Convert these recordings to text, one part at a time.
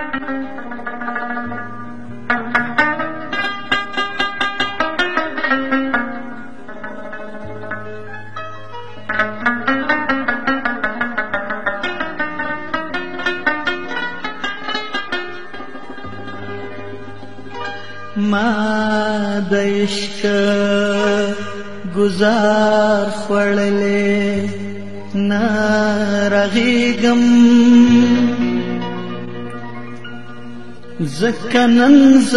Thank you. زکنن ز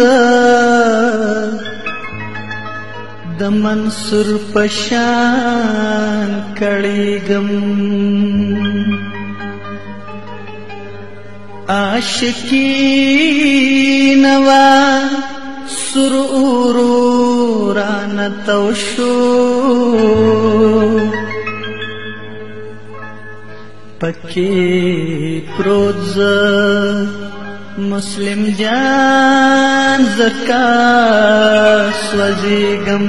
د منصور پشان کړيګم عاشقی نوا سرور ران توشو پکې پروت مسلم جان زکا سوزیگم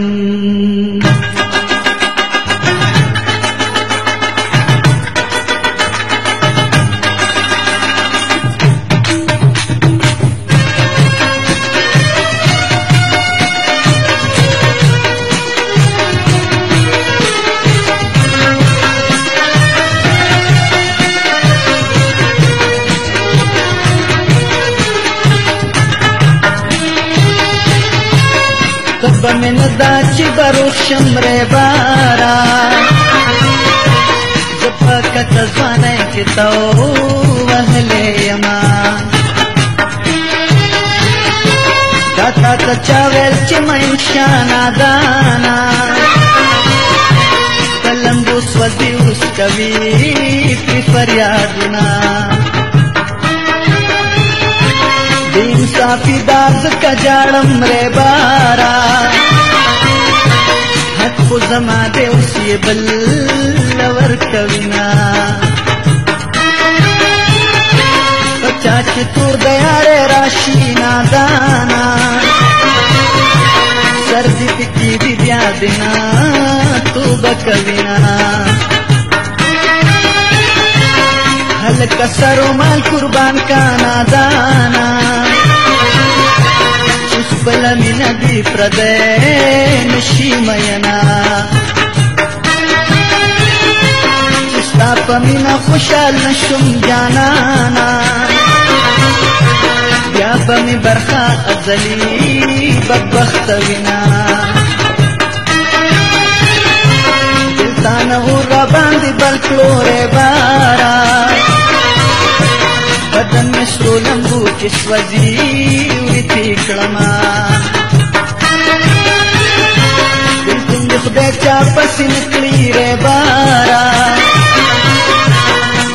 بمن دا چې بروشم ری بارا زپکه تزوانه چې تو وهلې یما دا تا ته چا ویل چې مې شانا دانا قلم بو سوځي اوس کوي په فریادونه काफी कापीदास कजाड़म रे बारा हट जमा दे उसी बल्लवर कविना चाच तू दया रे राशि ना दाना सर्दी की भी दिया दिना तू बकविना हल्का सरो माल कुर्बान का ना दाना بل مینا دی پردې نشي مینا ستا په مینا خوشحال نشم جانانا بیا به می برخه ازلی بدبخت وینا دلتان او را باندې بل کلوره بارا بدن می سرو لمبو کې سوځي चा पसिन कीरे बारा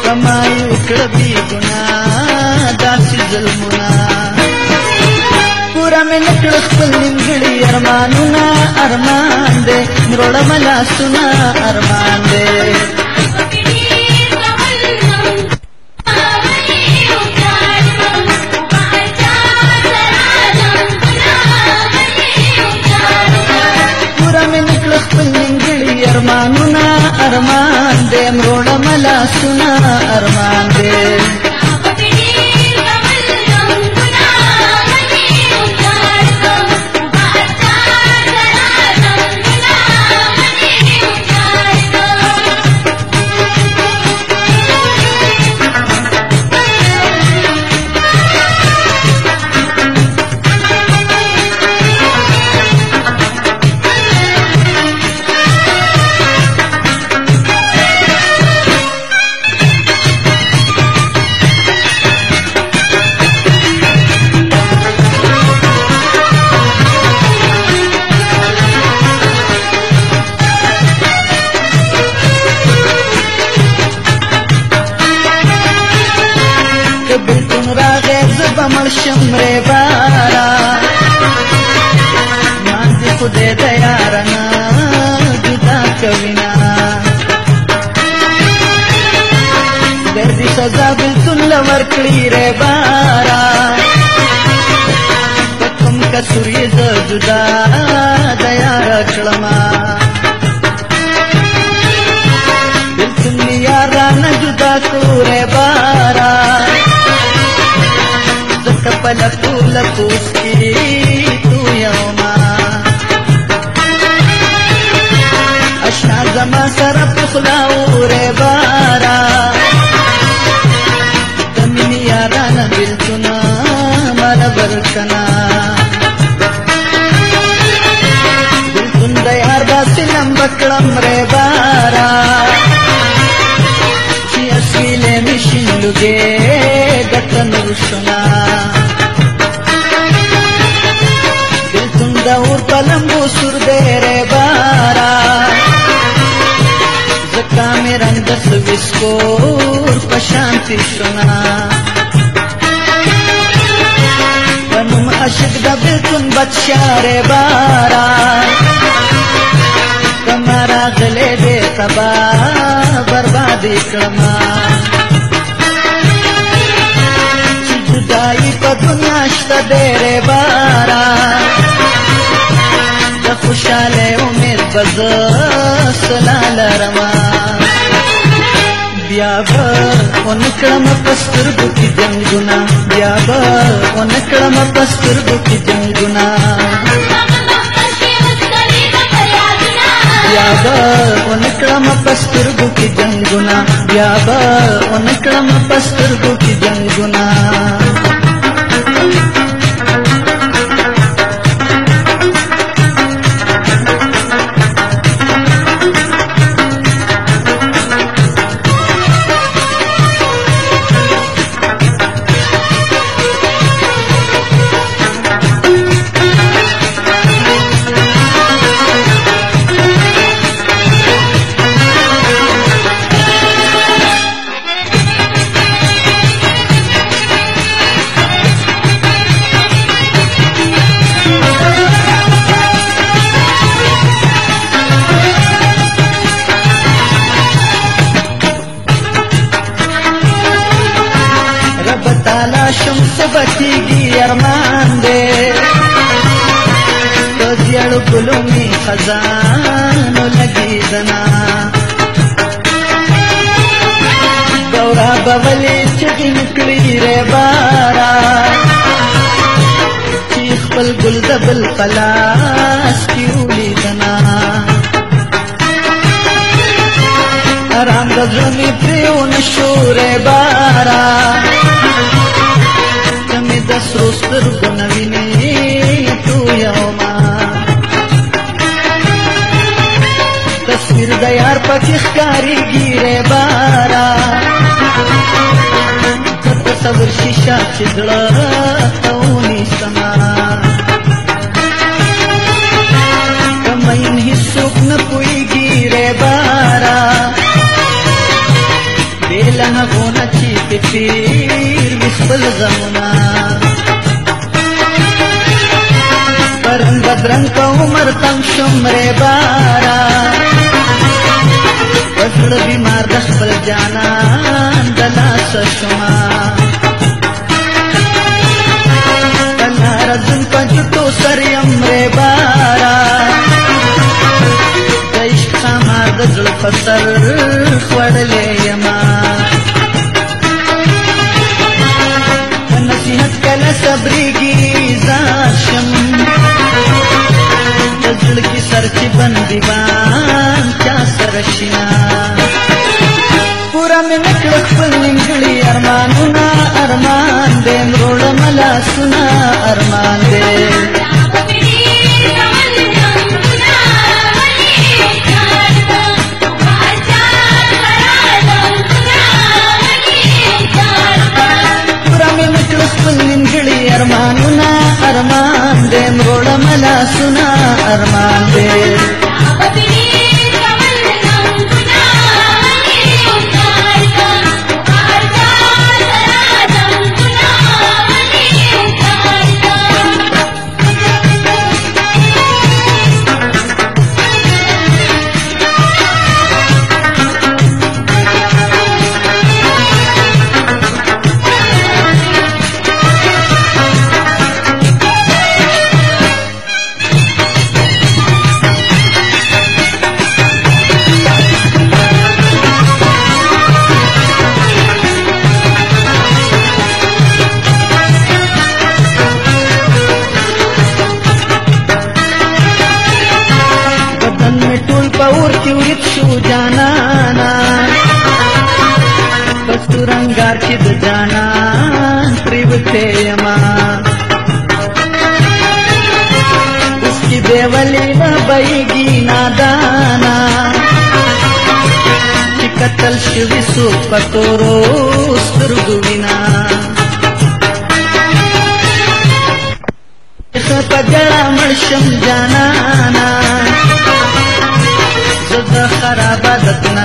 कमायूं कपिड़ी तलमुना पूरा मिनिकिनर मां सुनार मां ارمان دې مړړم لاسونه ارمان دې దుర్గా దయారక్షణమా పిలుచుంది యారాన జుదా కూరే బారా చుక్కపల పూల పూసు کلم ری بارا چی اسیل می شلو گے گتن رو شنا دل تم دور پلم بو سر دے ری بارا زکا می رند سویس کو شانتي شنا ونم اشک دبل تن بچ شار بارا راغلے دے سبا برباد کرما جدائی پا دنیا شتا دے رے بارا جا خوشا لے امیر بزا سلا لرما بیا با او نکرم پستر بکی جنگونا بیا با او نکرم پستر بکی جنگونا یا به اونکړم پسترګو کې جنگونه یا به اونکړم پسترګو کې جنگونه بچیږي ارمان دې په زیړو ګلو می خزان لګي دنا ګورا بولې چې نکړي ره بارا چې خپل ګل دبل پلاس کیولې دنا آرام د ژوند په اون شوره بارا سترګو نه ویني تو یو ما تصویر د یار پکې ښکاریږي رې بارا تصور شیشه چې زړه تونی سما کمین هیڅوک نه پويږي رې بارا دل نه غوڼه چې تیر مخبل زمونه بدرنګ په عمر تم شمره بارا وسړ بیمار د خپل جانان د لاس شما تنهار ځن پچتو سر یمره بارا د عشق خمار د زړه فسر خوړلې یما ಬಂದಿವಾಂಚ ಸರಶಿನ ಪುರಮೆ ಮಕ್ಕಳು ನಿಂಗಳಿ ಅರ್ಮಾನುನ ಅರ್ಮಾಂದೆ ಮೃಳ ಮಲ ಸುನ ಅರ್ಮಾಂದೆ ಅರ್ಮಾನುನ ಅರ್ಮಾಂದೆ ಮೃಳ ಮಲ ಸುನ ಅರ್ಮಾಂದೆ ګرځته یما اس کی دیولی نه بېګی نادانا کتل شوی سو پتورو سترګو وینا خپګړه مرشم جانا نا زړه خراب دتنا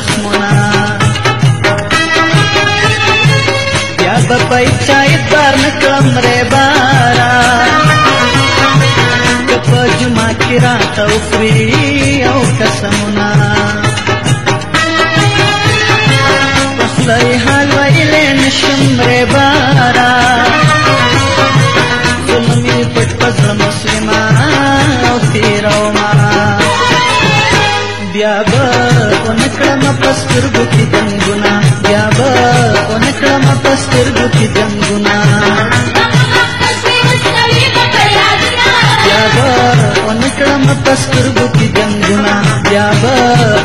زخمونه بیا به پیچا ادار نکم ری بارا که په جمعه کې راته وخوري او قسمونه پخلی حال ویلی نشم ری بارا سترګو کې دنګونه بیا به اونکړم په سترګو کې دنګونه بیا به اونکړم په سترګو کې دنګونه بیا به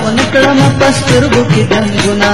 اونکړم په سترګو کې دنګونه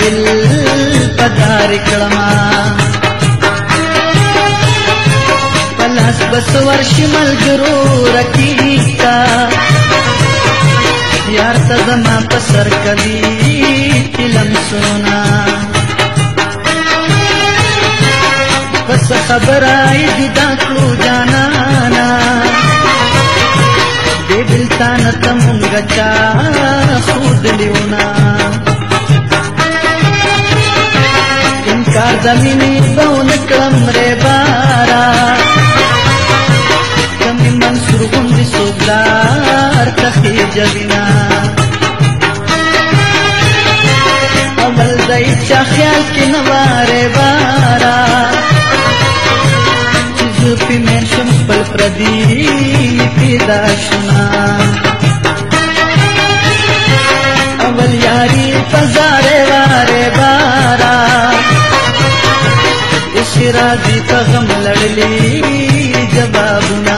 ویل پدار کړما پلاس بس ورش ملګرو رکیتا یار ته زما په سر کلی تلم سونا بس خبرای دي دا کړو جانانا دې دلتان ته مونږ چا خود لیونا का जमिनी बौन क्रम रे बारा कमी मंसूर गुंडी जबिना अमल दई ख्याल के बारा जुपी में शंपल प्रदीप दाशना अवल यारी पजारे वारे बा شرابي په غم لړلې جوابونه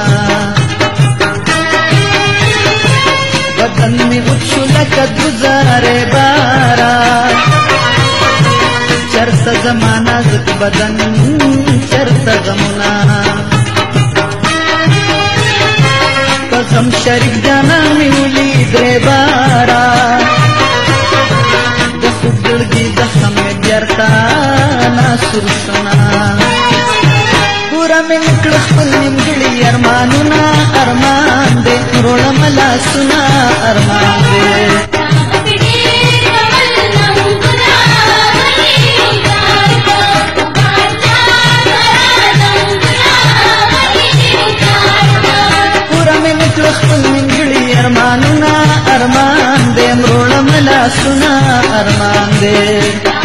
بدن مې وڅو لکه گزارې بارا چرته زمانہ زک بدن چرته غمونه په غم شریک جانا مې ولي درې بارا Sugel gidah kame biarta nasur sana Pura menuklah pelim gili armanuna arman de Rola mala suna arman de सुना अरमान